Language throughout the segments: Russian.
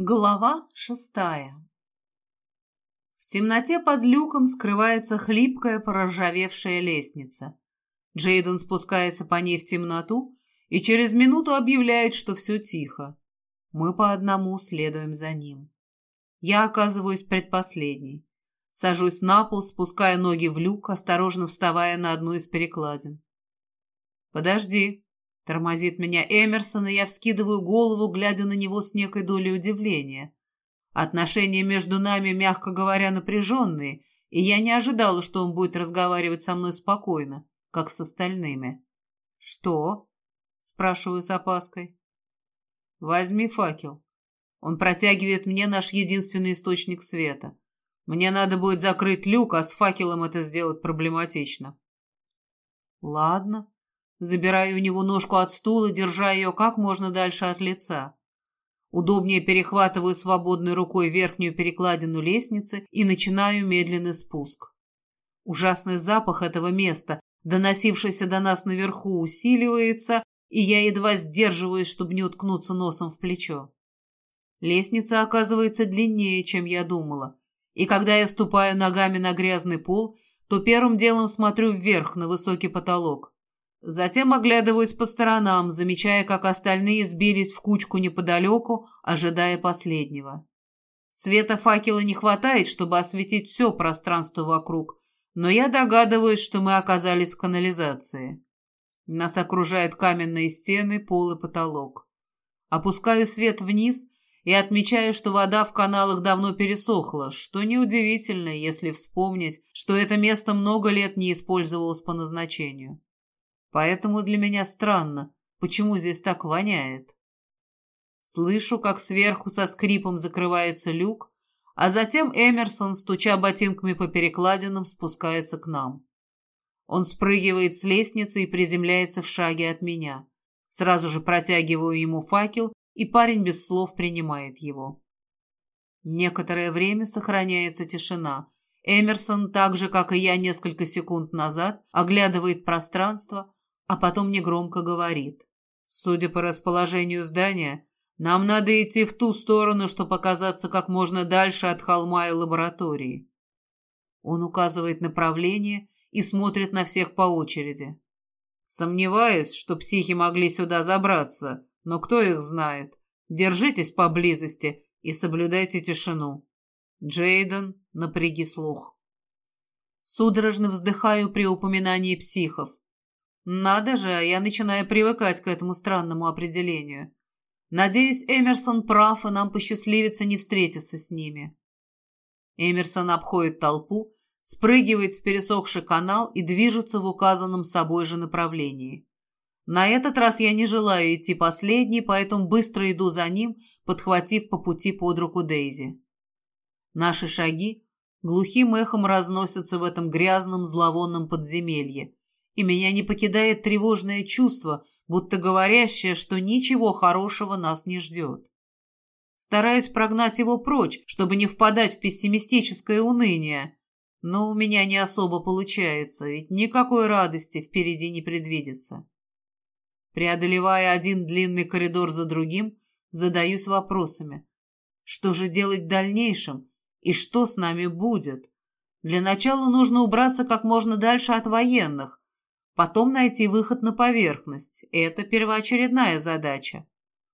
Глава шестая В темноте под люком скрывается хлипкая проржавевшая лестница. Джейден спускается по ней в темноту и через минуту объявляет, что все тихо. Мы по одному следуем за ним. Я оказываюсь предпоследней. Сажусь на пол, спуская ноги в люк, осторожно вставая на одну из перекладин. «Подожди», Тормозит меня Эмерсон, и я вскидываю голову, глядя на него с некой долей удивления. Отношения между нами, мягко говоря, напряженные, и я не ожидала, что он будет разговаривать со мной спокойно, как с остальными. «Что?» — спрашиваю с опаской. «Возьми факел. Он протягивает мне наш единственный источник света. Мне надо будет закрыть люк, а с факелом это сделать проблематично». «Ладно», Забираю у него ножку от стула, держа ее как можно дальше от лица. Удобнее перехватываю свободной рукой верхнюю перекладину лестницы и начинаю медленный спуск. Ужасный запах этого места, доносившийся до нас наверху, усиливается, и я едва сдерживаюсь, чтобы не уткнуться носом в плечо. Лестница оказывается длиннее, чем я думала, и когда я ступаю ногами на грязный пол, то первым делом смотрю вверх на высокий потолок. Затем оглядываюсь по сторонам, замечая, как остальные сбились в кучку неподалеку, ожидая последнего. Света факела не хватает, чтобы осветить все пространство вокруг, но я догадываюсь, что мы оказались в канализации. Нас окружают каменные стены, пол и потолок. Опускаю свет вниз и отмечаю, что вода в каналах давно пересохла, что неудивительно, если вспомнить, что это место много лет не использовалось по назначению. Поэтому для меня странно, почему здесь так воняет. Слышу, как сверху со скрипом закрывается люк, а затем Эмерсон, стуча ботинками по перекладинам, спускается к нам. Он спрыгивает с лестницы и приземляется в шаге от меня. Сразу же протягиваю ему факел, и парень без слов принимает его. Некоторое время сохраняется тишина. Эмерсон, так же, как и я несколько секунд назад, оглядывает пространство, а потом негромко говорит. Судя по расположению здания, нам надо идти в ту сторону, чтобы оказаться как можно дальше от холма и лаборатории. Он указывает направление и смотрит на всех по очереди. Сомневаюсь, что психи могли сюда забраться, но кто их знает. Держитесь поблизости и соблюдайте тишину. Джейден, напряги слух. Судорожно вздыхаю при упоминании психов. Надо же, я начинаю привыкать к этому странному определению. Надеюсь, Эмерсон прав, и нам посчастливится не встретиться с ними. Эмерсон обходит толпу, спрыгивает в пересохший канал и движется в указанном собой же направлении. На этот раз я не желаю идти последней, поэтому быстро иду за ним, подхватив по пути под руку Дейзи. Наши шаги глухим эхом разносятся в этом грязном зловонном подземелье, и меня не покидает тревожное чувство, будто говорящее, что ничего хорошего нас не ждет. Стараюсь прогнать его прочь, чтобы не впадать в пессимистическое уныние, но у меня не особо получается, ведь никакой радости впереди не предвидится. Преодолевая один длинный коридор за другим, задаюсь вопросами. Что же делать в дальнейшем? И что с нами будет? Для начала нужно убраться как можно дальше от военных, Потом найти выход на поверхность. Это первоочередная задача.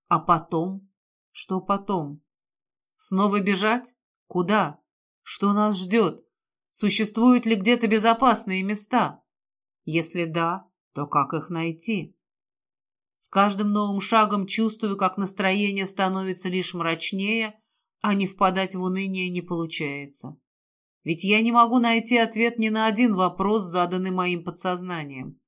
А потом? Что потом? Снова бежать? Куда? Что нас ждет? Существуют ли где-то безопасные места? Если да, то как их найти? С каждым новым шагом чувствую, как настроение становится лишь мрачнее, а не впадать в уныние не получается. Ведь я не могу найти ответ ни на один вопрос, заданный моим подсознанием.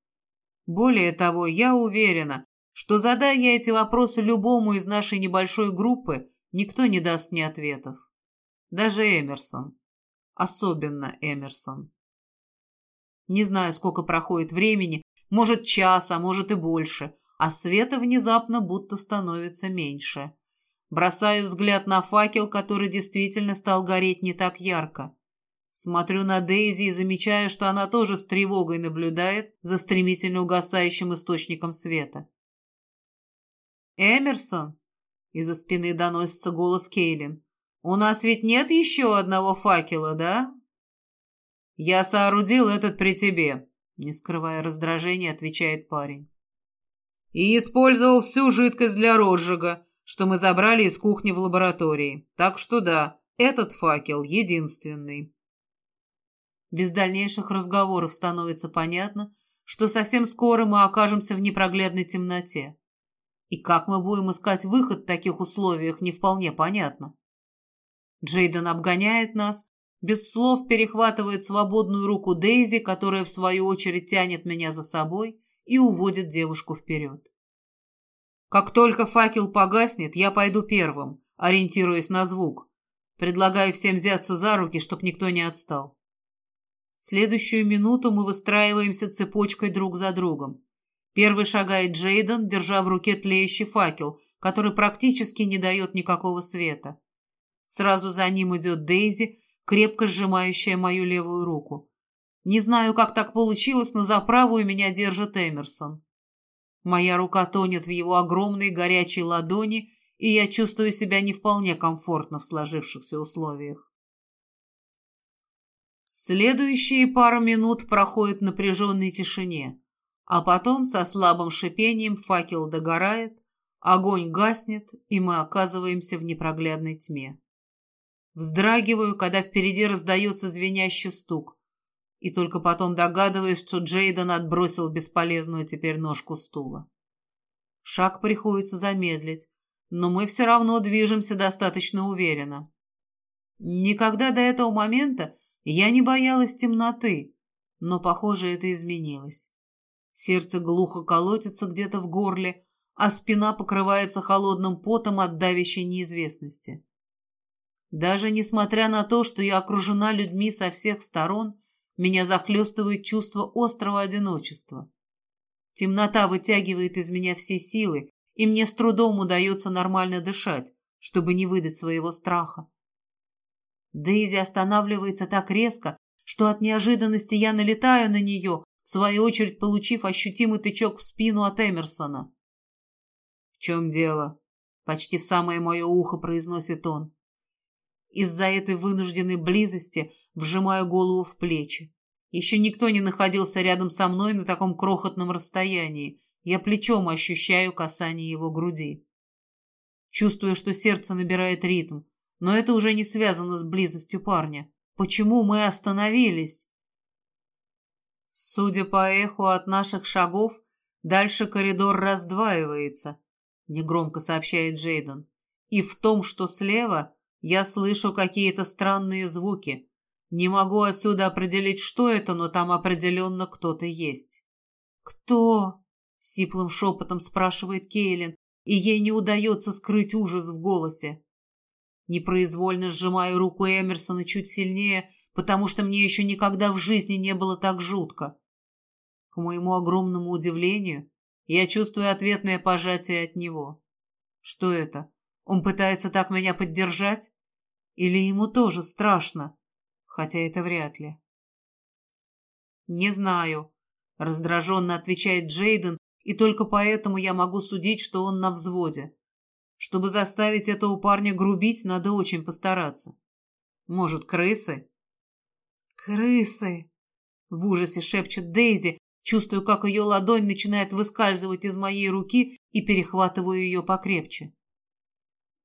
Более того, я уверена, что задая я эти вопросы любому из нашей небольшой группы, никто не даст мне ответов. Даже Эмерсон. Особенно Эмерсон. Не знаю, сколько проходит времени, может час, а может и больше, а света внезапно будто становится меньше. Бросаю взгляд на факел, который действительно стал гореть не так ярко. Смотрю на Дейзи и замечаю, что она тоже с тревогой наблюдает за стремительно угасающим источником света. «Эмерсон!» Из-за спины доносится голос Кейлин. «У нас ведь нет еще одного факела, да?» «Я соорудил этот при тебе», — не скрывая раздражения, отвечает парень. «И использовал всю жидкость для розжига, что мы забрали из кухни в лаборатории. Так что да, этот факел единственный». Без дальнейших разговоров становится понятно, что совсем скоро мы окажемся в непроглядной темноте. И как мы будем искать выход в таких условиях, не вполне понятно. Джейден обгоняет нас, без слов перехватывает свободную руку Дейзи, которая в свою очередь тянет меня за собой и уводит девушку вперед. Как только факел погаснет, я пойду первым, ориентируясь на звук. Предлагаю всем взяться за руки, чтоб никто не отстал. Следующую минуту мы выстраиваемся цепочкой друг за другом. Первый шагает Джейден, держа в руке тлеющий факел, который практически не дает никакого света. Сразу за ним идет Дейзи, крепко сжимающая мою левую руку. Не знаю, как так получилось, но за правую меня держит Эмерсон. Моя рука тонет в его огромной горячей ладони, и я чувствую себя не вполне комфортно в сложившихся условиях. Следующие пару минут проходят в напряженной тишине. А потом со слабым шипением факел догорает, огонь гаснет, и мы оказываемся в непроглядной тьме. Вздрагиваю, когда впереди раздается звенящий стук, и только потом догадываюсь, что Джейден отбросил бесполезную теперь ножку стула. Шаг приходится замедлить, но мы все равно движемся достаточно уверенно. Никогда до этого момента я не боялась темноты, но, похоже, это изменилось. Сердце глухо колотится где-то в горле, а спина покрывается холодным потом от давящей неизвестности. Даже несмотря на то, что я окружена людьми со всех сторон, меня захлестывает чувство острого одиночества. Темнота вытягивает из меня все силы, и мне с трудом удается нормально дышать, чтобы не выдать своего страха. Дейзи останавливается так резко, что от неожиданности я налетаю на нее, в свою очередь получив ощутимый тычок в спину от Эмерсона. «В чем дело?» — почти в самое мое ухо произносит он. Из-за этой вынужденной близости вжимаю голову в плечи. Еще никто не находился рядом со мной на таком крохотном расстоянии. Я плечом ощущаю касание его груди. Чувствую, что сердце набирает ритм, но это уже не связано с близостью парня. Почему мы остановились? Судя по эху от наших шагов, дальше коридор раздваивается, негромко сообщает Джейден. И в том, что слева, я слышу какие-то странные звуки. Не могу отсюда определить, что это, но там определенно кто-то есть. «Кто?» — сиплым шепотом спрашивает Кейлин, и ей не удается скрыть ужас в голосе. Непроизвольно сжимаю руку Эмерсона чуть сильнее, потому что мне еще никогда в жизни не было так жутко. К моему огромному удивлению, я чувствую ответное пожатие от него. Что это? Он пытается так меня поддержать? Или ему тоже страшно? Хотя это вряд ли. Не знаю, раздраженно отвечает Джейден, и только поэтому я могу судить, что он на взводе. Чтобы заставить этого парня грубить, надо очень постараться. Может, крысы? «Крысы!» — в ужасе шепчет Дейзи, чувствую, как ее ладонь начинает выскальзывать из моей руки и перехватываю ее покрепче.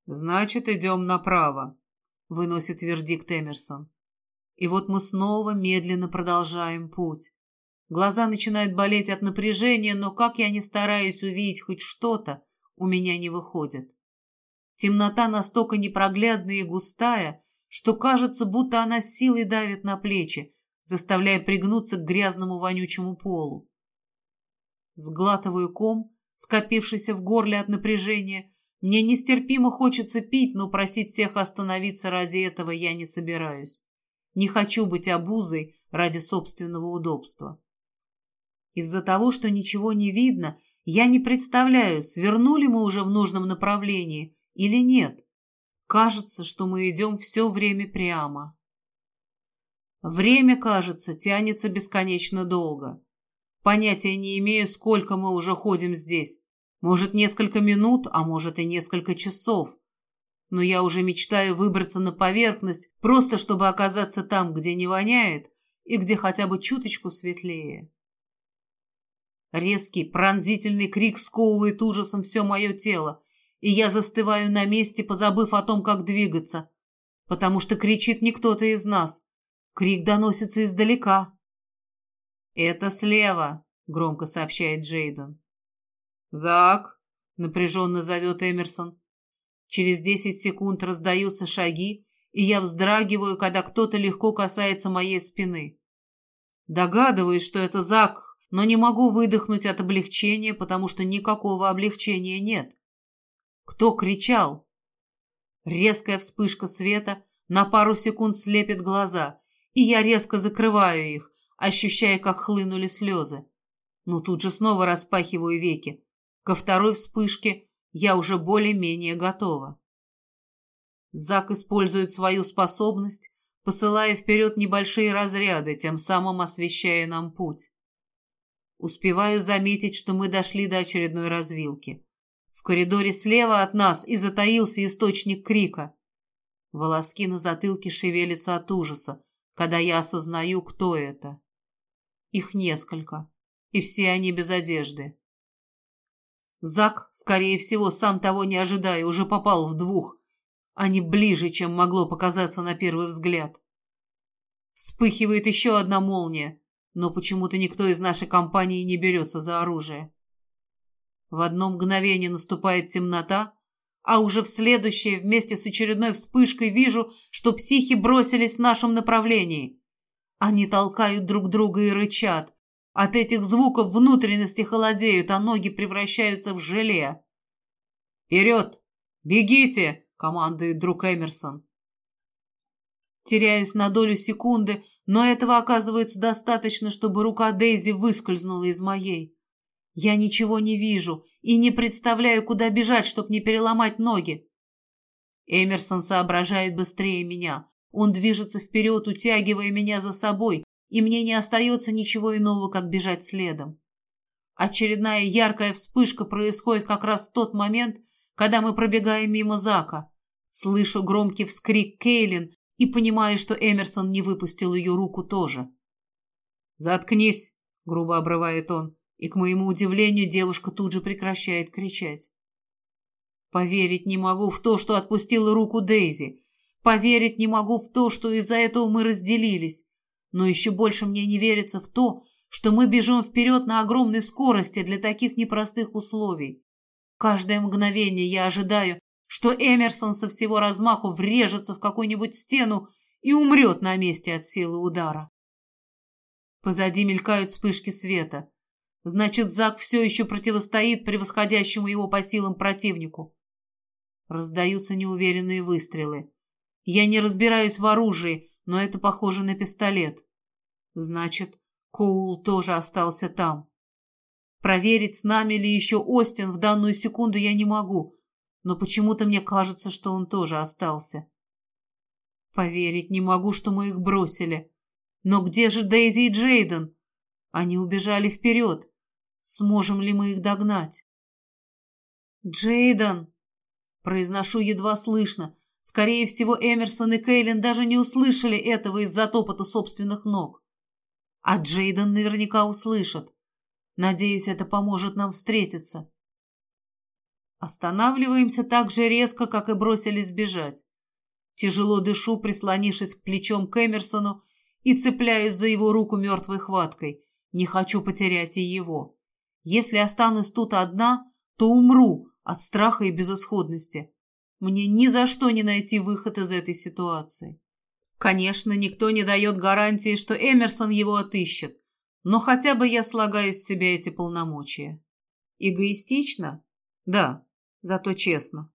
«Значит, идем направо», — выносит вердикт Эмерсон. И вот мы снова медленно продолжаем путь. Глаза начинают болеть от напряжения, но как я не стараюсь увидеть хоть что-то, у меня не выходит. Темнота настолько непроглядная и густая, что кажется, будто она силой давит на плечи, заставляя пригнуться к грязному вонючему полу. Сглатываю ком, скопившийся в горле от напряжения. Мне нестерпимо хочется пить, но просить всех остановиться ради этого я не собираюсь. Не хочу быть обузой ради собственного удобства. Из-за того, что ничего не видно, я не представляю, свернули мы уже в нужном направлении или нет. Кажется, что мы идем все время прямо. Время, кажется, тянется бесконечно долго. Понятия не имею, сколько мы уже ходим здесь. Может, несколько минут, а может и несколько часов. Но я уже мечтаю выбраться на поверхность, просто чтобы оказаться там, где не воняет и где хотя бы чуточку светлее. Резкий, пронзительный крик сковывает ужасом все мое тело, и я застываю на месте, позабыв о том, как двигаться, потому что кричит не кто-то из нас. Крик доносится издалека. «Это слева», — громко сообщает Джейден. «Зак!» — напряженно зовет Эмерсон. Через десять секунд раздаются шаги, и я вздрагиваю, когда кто-то легко касается моей спины. Догадываюсь, что это Зак, но не могу выдохнуть от облегчения, потому что никакого облегчения нет. Кто кричал? Резкая вспышка света на пару секунд слепит глаза, и я резко закрываю их, ощущая, как хлынули слезы. Но тут же снова распахиваю веки. Ко второй вспышке я уже более-менее готова. Зак использует свою способность, посылая вперед небольшие разряды, тем самым освещая нам путь. Успеваю заметить, что мы дошли до очередной развилки. В коридоре слева от нас и затаился источник крика. Волоски на затылке шевелятся от ужаса, когда я осознаю, кто это. Их несколько, и все они без одежды. Зак, скорее всего, сам того не ожидая, уже попал в двух. Они ближе, чем могло показаться на первый взгляд. Вспыхивает еще одна молния, но почему-то никто из нашей компании не берется за оружие. В одно мгновение наступает темнота, а уже в следующее, вместе с очередной вспышкой, вижу, что психи бросились в нашем направлении. Они толкают друг друга и рычат, от этих звуков внутренности холодеют, а ноги превращаются в желе. «Вперед! Бегите!» — командует друг Эмерсон. Теряюсь на долю секунды, но этого оказывается достаточно, чтобы рука Дейзи выскользнула из моей. Я ничего не вижу и не представляю, куда бежать, чтобы не переломать ноги. Эмерсон соображает быстрее меня. Он движется вперед, утягивая меня за собой, и мне не остается ничего иного, как бежать следом. Очередная яркая вспышка происходит как раз в тот момент, когда мы пробегаем мимо Зака. Слышу громкий вскрик Кейлин и понимаю, что Эмерсон не выпустил ее руку тоже. «Заткнись!» — грубо обрывает он, и, к моему удивлению, девушка тут же прекращает кричать. Поверить не могу в то, что отпустила руку Дейзи. Поверить не могу в то, что из-за этого мы разделились. Но еще больше мне не верится в то, что мы бежим вперед на огромной скорости для таких непростых условий. Каждое мгновение я ожидаю, что Эмерсон со всего размаху врежется в какую-нибудь стену и умрет на месте от силы удара. Позади мелькают вспышки света. Значит, Зак все еще противостоит превосходящему его по силам противнику. Раздаются неуверенные выстрелы. Я не разбираюсь в оружии, но это похоже на пистолет. Значит, Коул тоже остался там. Проверить, с нами ли еще Остин в данную секунду я не могу, но почему-то мне кажется, что он тоже остался. Поверить не могу, что мы их бросили. Но где же Дейзи и Джейден? Они убежали вперед. Сможем ли мы их догнать? «Джейден!» Произношу едва слышно, Скорее всего, Эмерсон и Кейлин даже не услышали этого из-за топота собственных ног. А Джейден наверняка услышит. Надеюсь, это поможет нам встретиться. Останавливаемся так же резко, как и бросились бежать. Тяжело дышу, прислонившись к плечом к Эмерсону, и цепляюсь за его руку мертвой хваткой. Не хочу потерять и его. Если останусь тут одна, то умру от страха и безысходности. Мне ни за что не найти выход из этой ситуации. Конечно, никто не дает гарантии, что Эмерсон его отыщет, но хотя бы я слагаю с себя эти полномочия. Эгоистично? Да, зато честно.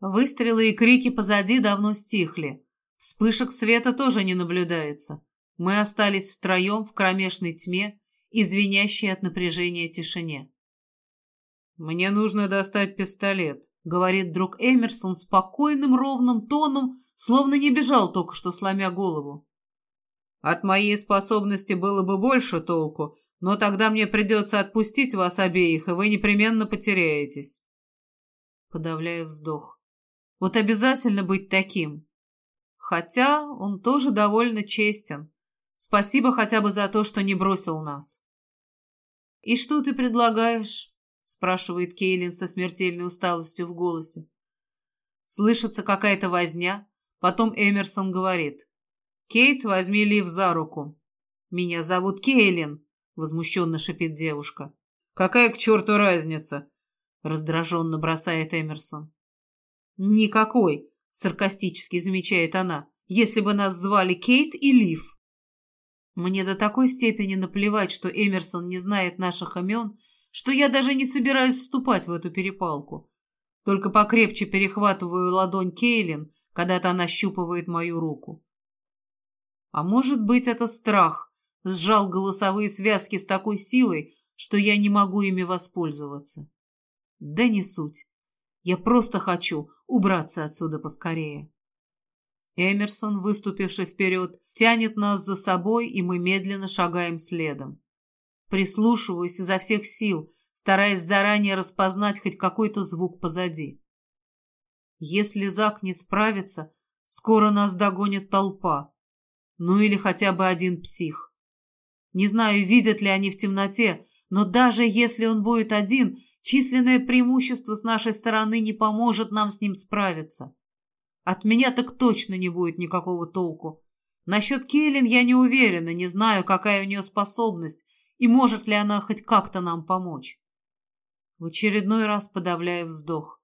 Выстрелы и крики позади давно стихли. Вспышек света тоже не наблюдается. Мы остались втроем в кромешной тьме и от напряжения тишине. «Мне нужно достать пистолет», — говорит друг Эмерсон спокойным ровным тоном, словно не бежал только что, сломя голову. «От моей способности было бы больше толку, Но тогда мне придется отпустить вас обеих, и вы непременно потеряетесь. Подавляю вздох. Вот обязательно быть таким. Хотя он тоже довольно честен. Спасибо хотя бы за то, что не бросил нас. «И что ты предлагаешь?» — спрашивает Кейлин со смертельной усталостью в голосе. Слышится какая-то возня, потом Эмерсон говорит. «Кейт, возьми Лив за руку». «Меня зовут Кейлин», — возмущенно шипит девушка. «Какая к черту разница?» — раздраженно бросает Эмерсон. «Никакой», саркастически замечает она, если бы нас звали Кейт и Лив. Мне до такой степени наплевать, что Эмерсон не знает наших имен, что я даже не собираюсь вступать в эту перепалку. Только покрепче перехватываю ладонь Кейлин, когда-то она щупывает мою руку. А может быть, это страх сжал голосовые связки с такой силой, что я не могу ими воспользоваться. Да не суть. Я просто хочу убраться отсюда поскорее. Эмерсон, выступивший вперед, тянет нас за собой, и мы медленно шагаем следом. Прислушиваюсь изо всех сил, стараясь заранее распознать хоть какой-то звук позади. Если Зак не справится, скоро нас догонит толпа. Ну или хотя бы один псих. Не знаю, видят ли они в темноте, но даже если он будет один, Численное преимущество с нашей стороны не поможет нам с ним справиться. От меня так точно не будет никакого толку. Насчет Кейлин я не уверена, не знаю, какая у нее способность и может ли она хоть как-то нам помочь. В очередной раз подавляю вздох.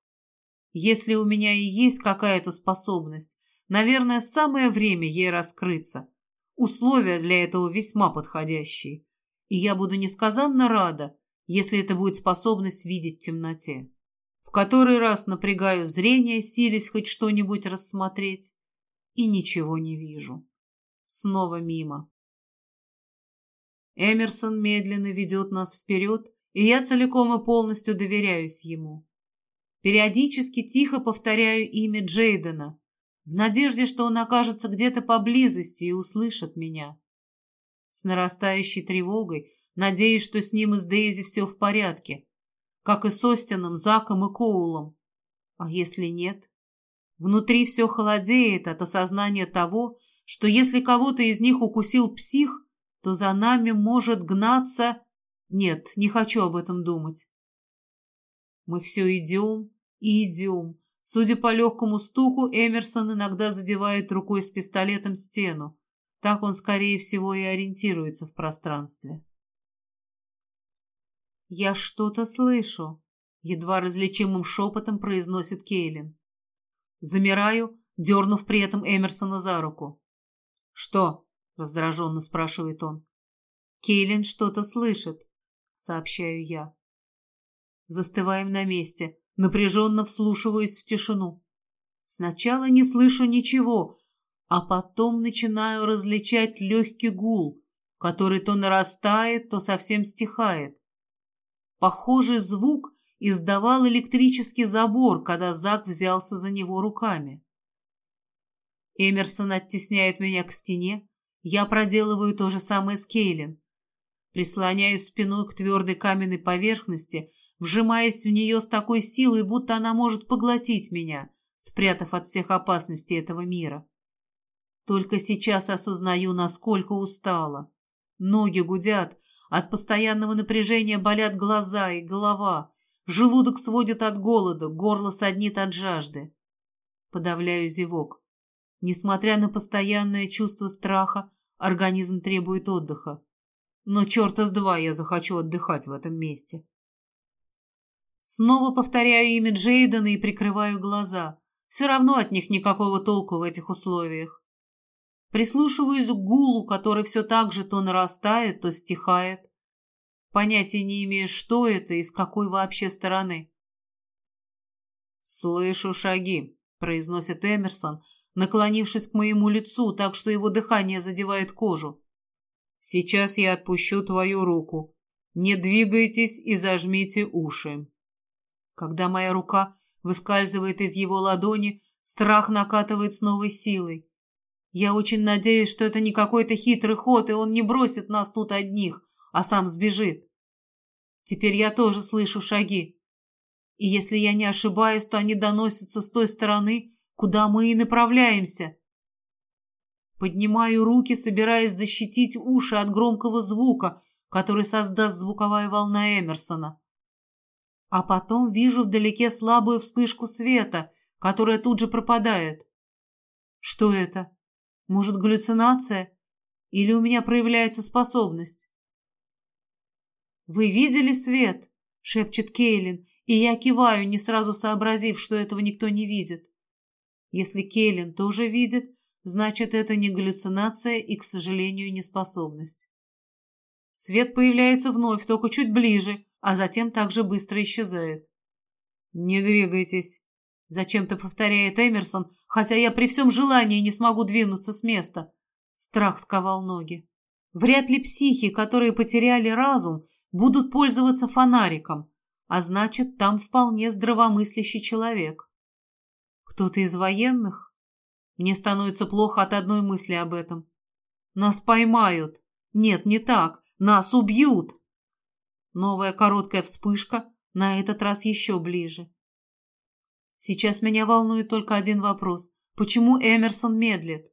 Если у меня и есть какая-то способность, наверное, самое время ей раскрыться. Условия для этого весьма подходящие. И я буду несказанно рада, если это будет способность видеть в темноте. В который раз напрягаю зрение, силясь хоть что-нибудь рассмотреть, и ничего не вижу. Снова мимо. Эмерсон медленно ведет нас вперед, и я целиком и полностью доверяюсь ему. Периодически тихо повторяю имя Джейдена, в надежде, что он окажется где-то поблизости и услышит меня. С нарастающей тревогой Надеюсь, что с ним и с Дейзи все в порядке, как и с Остином, Заком и Коулом. А если нет? Внутри все холодеет от осознания того, что если кого-то из них укусил псих, то за нами может гнаться... Нет, не хочу об этом думать. Мы все идем и идем. Судя по легкому стуку, Эмерсон иногда задевает рукой с пистолетом стену. Так он, скорее всего, и ориентируется в пространстве. «Я что-то слышу», — едва различимым шепотом произносит Кейлин. Замираю, дернув при этом Эмерсона за руку. «Что?» — раздраженно спрашивает он. «Кейлин что-то слышит», — сообщаю я. Застываем на месте, напряженно вслушиваюсь в тишину. Сначала не слышу ничего, а потом начинаю различать легкий гул, который то нарастает, то совсем стихает. Похожий звук издавал электрический забор, когда Зак взялся за него руками. Эмерсон оттесняет меня к стене. Я проделываю то же самое с Кейлин. Прислоняюсь спиной к твердой каменной поверхности, вжимаясь в нее с такой силой, будто она может поглотить меня, спрятав от всех опасностей этого мира. Только сейчас осознаю, насколько устала. Ноги гудят, от постоянного напряжения болят глаза и голова. Желудок сводит от голода, горло саднит от жажды. Подавляю зевок. Несмотря на постоянное чувство страха, организм требует отдыха. Но черта с два я захочу отдыхать в этом месте. Снова повторяю имя Джейдена и прикрываю глаза. Все равно от них никакого толку в этих условиях. Прислушиваюсь к гулу, который все так же то нарастает, то стихает. Понятия не имею, что это и с какой вообще стороны. «Слышу шаги», — произносит Эмерсон, наклонившись к моему лицу, так что его дыхание задевает кожу. «Сейчас я отпущу твою руку. Не двигайтесь и зажмите уши». Когда моя рука выскальзывает из его ладони, страх накатывает с новой силой. Я очень надеюсь, что это не какой-то хитрый ход, и он не бросит нас тут одних, а сам сбежит. Теперь я тоже слышу шаги. И если я не ошибаюсь, то они доносятся с той стороны, куда мы и направляемся. Поднимаю руки, собираясь защитить уши от громкого звука, который создаст звуковая волна Эмерсона. А потом вижу вдалеке слабую вспышку света, которая тут же пропадает. Что это? Может, галлюцинация? Или у меня проявляется способность? «Вы видели свет?» — шепчет Кейлин, и я киваю, не сразу сообразив, что этого никто не видит. Если Кейлин тоже видит, значит, это не галлюцинация и, к сожалению, не способность. Свет появляется вновь, только чуть ближе, а затем также быстро исчезает. «Не двигайтесь», — зачем-то повторяет Эмерсон, хотя я при всем желании не смогу двинуться с места. Страх сковал ноги. Вряд ли психи, которые потеряли разум, будут пользоваться фонариком, а значит, там вполне здравомыслящий человек. Кто-то из военных? Мне становится плохо от одной мысли об этом. Нас поймают. Нет, не так. Нас убьют. Новая короткая вспышка, на этот раз еще ближе. Сейчас меня волнует только один вопрос. Почему Эмерсон медлит?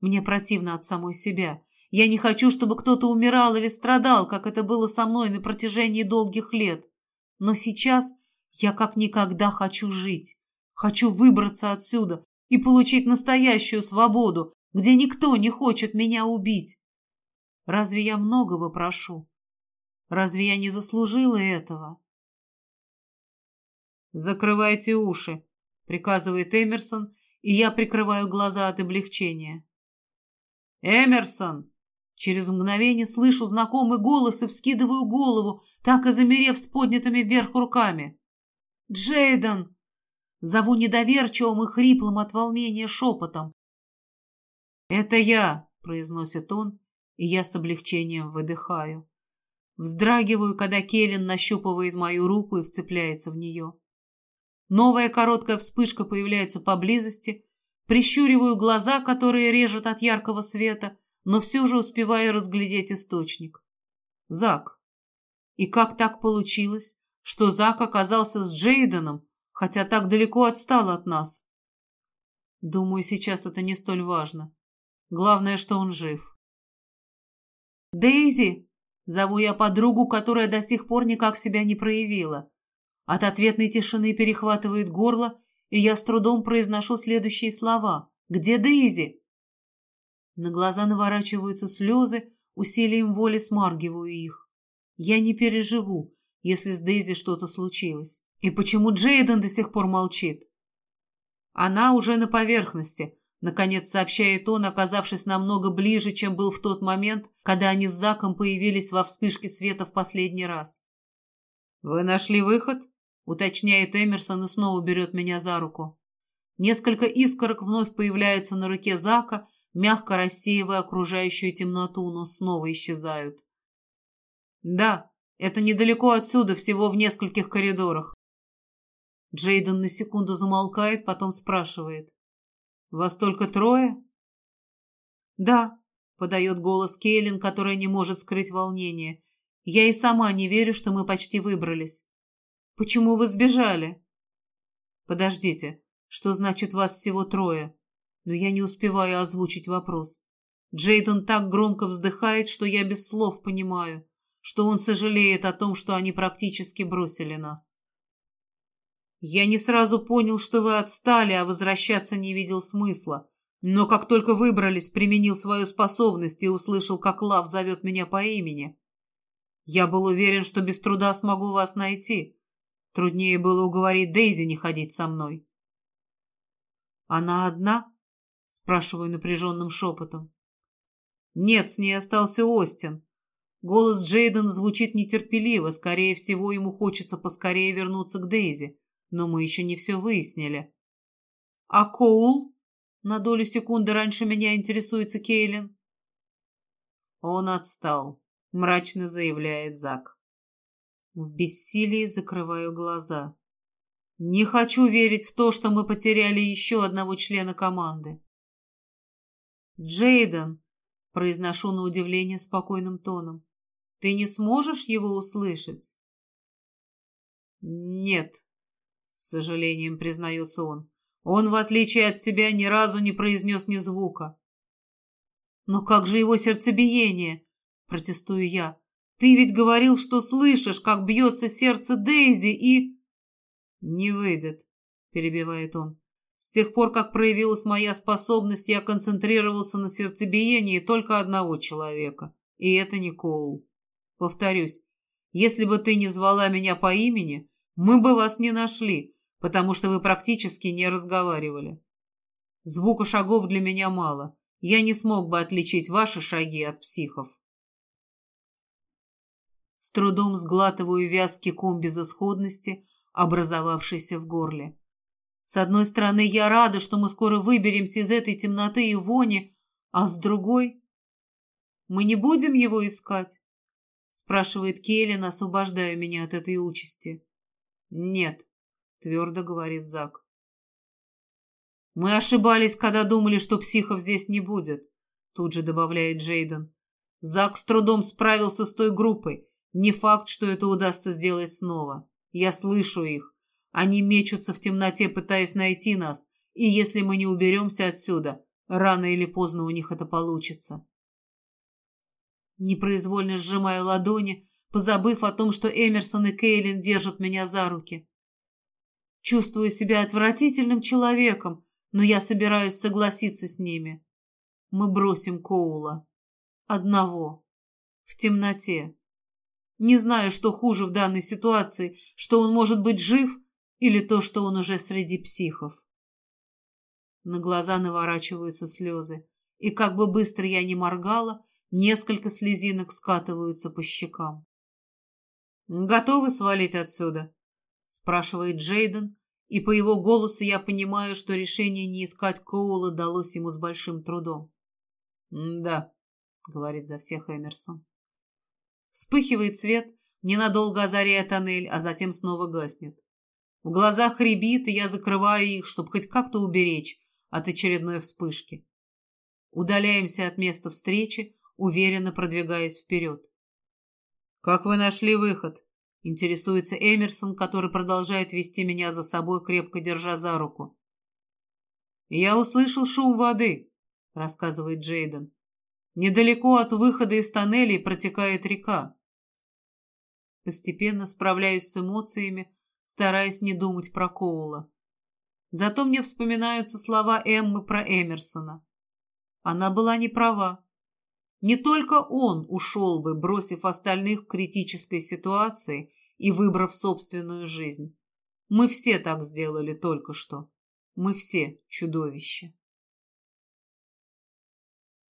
Мне противно от самой себя. Я не хочу, чтобы кто-то умирал или страдал, как это было со мной на протяжении долгих лет. Но сейчас я как никогда хочу жить. Хочу выбраться отсюда и получить настоящую свободу, где никто не хочет меня убить. Разве я многого прошу? Разве я не заслужила этого? «Закрывайте уши», — приказывает Эмерсон, и я прикрываю глаза от облегчения. «Эмерсон!» Через мгновение слышу знакомый голос и вскидываю голову, так и замерев с поднятыми вверх руками. «Джейден!» Зову недоверчивым и хриплым от волнения шепотом. «Это я!» — произносит он, и я с облегчением выдыхаю. Вздрагиваю, когда Келлен нащупывает мою руку и вцепляется в нее. Новая короткая вспышка появляется поблизости, прищуриваю глаза, которые режут от яркого света, но все же успеваю разглядеть источник. Зак. И как так получилось, что Зак оказался с Джейденом, хотя так далеко отстал от нас? Думаю, сейчас это не столь важно. Главное, что он жив. «Дейзи!» — зову я подругу, которая до сих пор никак себя не проявила. От ответной тишины перехватывает горло, и я с трудом произношу следующие слова. «Где Дейзи?» На глаза наворачиваются слезы, усилием воли смаргиваю их. Я не переживу, если с Дейзи что-то случилось. И почему Джейден до сих пор молчит? Она уже на поверхности, наконец сообщает он, оказавшись намного ближе, чем был в тот момент, когда они с Заком появились во вспышке света в последний раз. «Вы нашли выход?» — уточняет Эмерсон и снова берет меня за руку. Несколько искорок вновь появляются на руке Зака, мягко рассеивая окружающую темноту, но снова исчезают. «Да, это недалеко отсюда, всего в нескольких коридорах». Джейден на секунду замолкает, потом спрашивает. «Вас только трое?» «Да», — подает голос Кейлин, которая не может скрыть волнение. «Я и сама не верю, что мы почти выбрались». «Почему вы сбежали?» «Подождите, что значит вас всего трое?» но я не успеваю озвучить вопрос. Джейден так громко вздыхает, что я без слов понимаю, что он сожалеет о том, что они практически бросили нас. Я не сразу понял, что вы отстали, а возвращаться не видел смысла. Но как только выбрались, применил свою способность и услышал, как Лав зовет меня по имени. Я был уверен, что без труда смогу вас найти. Труднее было уговорить Дейзи не ходить со мной. Она одна? Спрашиваю напряженным шепотом. Нет, с ней остался Остин. Голос Джейден звучит нетерпеливо, скорее всего, ему хочется поскорее вернуться к Дейзи, но мы еще не все выяснили. А Коул? На долю секунды раньше меня интересуется Кейлин. Он отстал, мрачно заявляет Зак. В бессилии закрываю глаза. Не хочу верить в то, что мы потеряли еще одного члена команды. «Джейден», — произношу на удивление спокойным тоном, Ты не сможешь его услышать? Нет, с сожалением признается он. Он, в отличие от тебя, ни разу не произнес ни звука. Но как же его сердцебиение? Протестую я. Ты ведь говорил, что слышишь, как бьется сердце Дейзи и... Не выйдет, перебивает он. С тех пор, как проявилась моя способность, я концентрировался на сердцебиении только одного человека. И это не Коул. Повторюсь, если бы ты не звала меня по имени, мы бы вас не нашли, потому что вы практически не разговаривали. Звука шагов для меня мало. Я не смог бы отличить ваши шаги от психов. С трудом сглатываю вязкий ком безысходности, образовавшийся в горле. С одной стороны, я рада, что мы скоро выберемся из этой темноты и вони, а с другой... Мы не будем его искать? Спрашивает Келлен, освобождая меня от этой участи. Нет, твердо говорит Зак. Мы ошибались, когда думали, что психов здесь не будет, тут же добавляет Джейден. Зак с трудом справился с той группой. Не факт, что это удастся сделать снова. Я слышу их. Они мечутся в темноте, пытаясь найти нас, и если мы не уберемся отсюда, рано или поздно у них это получится. Непроизвольно сжимаю ладони, позабыв о том, что Эмерсон и Кейлин держат меня за руки. Чувствую себя отвратительным человеком, но я собираюсь согласиться с ними. Мы бросим Коула. Одного. В темноте. Не знаю, что хуже в данной ситуации, что он может быть жив или то, что он уже среди психов. На глаза наворачиваются слезы, и как бы быстро я ни моргала, несколько слезинок скатываются по щекам. «Готовы свалить отсюда?» – спрашивает Джейден, и по его голосу я понимаю, что решение не искать Коула далось ему с большим трудом. «Да», — говорит за всех Эмерсон. Вспыхивает свет, ненадолго озаряя тоннель, а затем снова гаснет. В глазах рябит, и я закрываю их, чтобы хоть как-то уберечь от очередной вспышки. Удаляемся от места встречи, уверенно продвигаясь вперед. «Как вы нашли выход?» — интересуется Эмерсон, который продолжает вести меня за собой, крепко держа за руку. «Я услышал шум воды», — рассказывает Джейден. «Недалеко от выхода из тоннелей протекает река». Постепенно справляюсь с эмоциями, стараясь не думать про Коула. Зато мне вспоминаются слова Эммы про Эмерсона. Она была не права. Не только он ушел бы, бросив остальных в критической ситуации и выбрав собственную жизнь. Мы все так сделали только что. Мы все чудовища.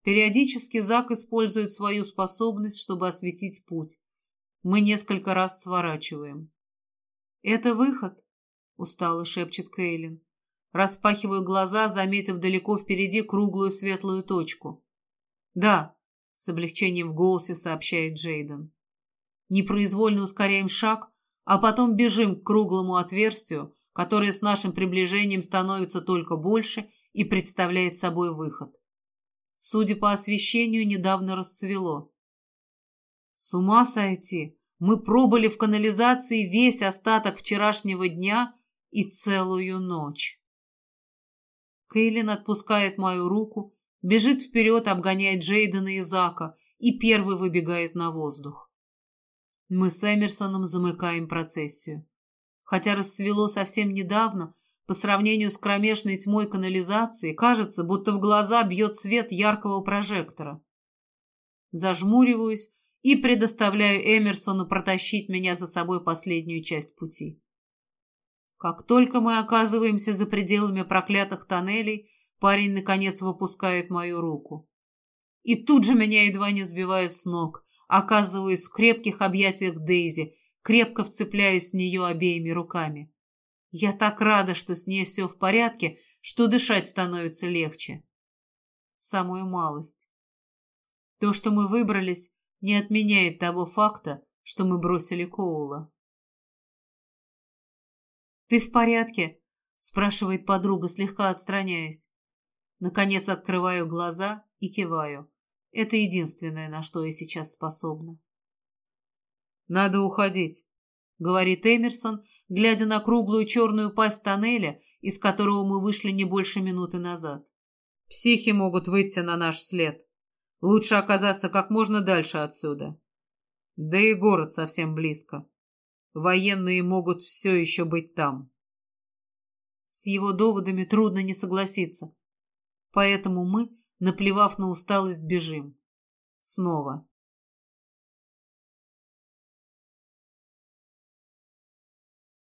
Периодически Зак использует свою способность, чтобы осветить путь. Мы несколько раз сворачиваем. «Это выход», — устало шепчет Кейлин. Распахиваю глаза, заметив далеко впереди круглую светлую точку. «Да», — с облегчением в голосе сообщает Джейден. Непроизвольно ускоряем шаг, а потом бежим к круглому отверстию, которое с нашим приближением становится только больше и представляет собой выход. Судя по освещению, недавно расцвело. С ума сойти! Мы пробыли в канализации весь остаток вчерашнего дня и целую ночь. Кейлин отпускает мою руку, бежит вперед, обгоняет Джейдена и Зака и первый выбегает на воздух. Мы с Эмерсоном замыкаем процессию. Хотя рассвело совсем недавно, по сравнению с кромешной тьмой канализации, кажется, будто в глаза бьет свет яркого прожектора. Зажмуриваюсь и предоставляю Эмерсону протащить меня за собой последнюю часть пути. Как только мы оказываемся за пределами проклятых тоннелей, парень, наконец, выпускает мою руку. И тут же меня едва не сбивают с ног, оказываюсь в крепких объятиях Дейзи, крепко вцепляюсь в нее обеими руками. Я так рада, что с ней все в порядке, что дышать становится легче. Самую малость. То, что мы выбрались, не отменяет того факта, что мы бросили Коула. «Ты в порядке?» – спрашивает подруга, слегка отстраняясь. Наконец открываю глаза и киваю. Это единственное, на что я сейчас способна. Надо уходить, говорит Эмерсон, глядя на круглую черную пасть тоннеля, из которого мы вышли не больше минуты назад. Психи могут выйти на наш след. Лучше оказаться как можно дальше отсюда. Да и город совсем близко. Военные могут все еще быть там. С его доводами трудно не согласиться. Поэтому мы, наплевав на усталость, бежим. Снова.